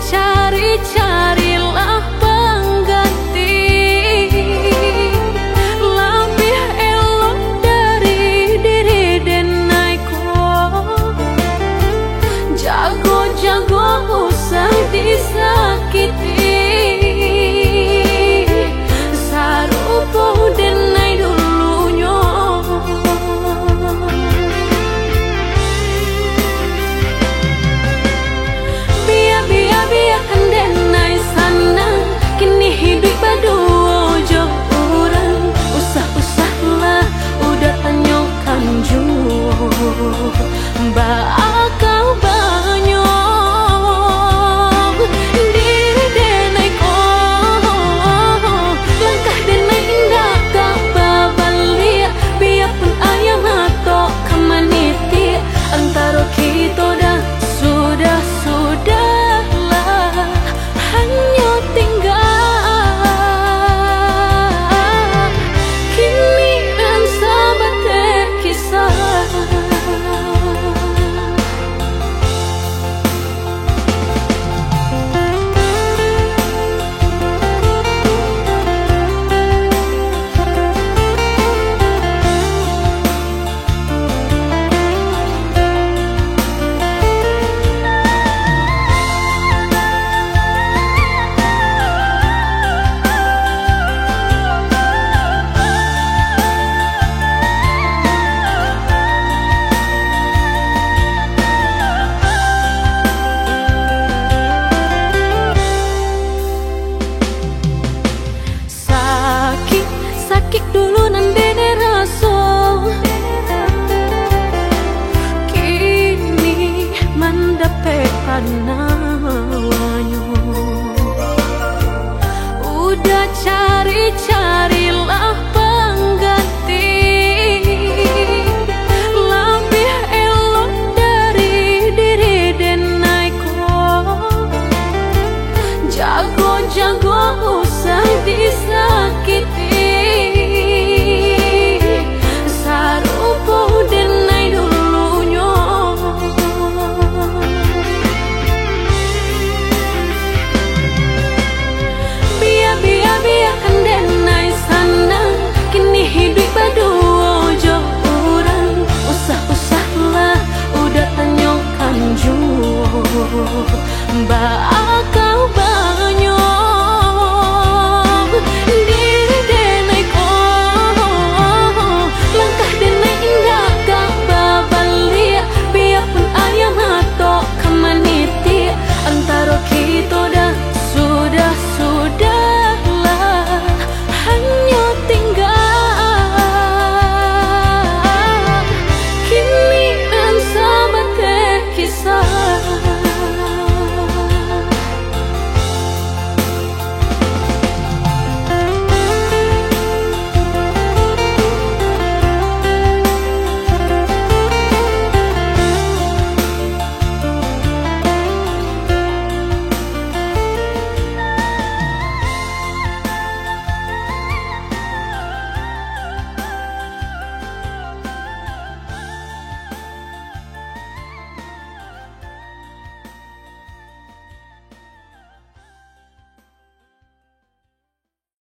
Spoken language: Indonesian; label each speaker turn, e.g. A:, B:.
A: 下 kita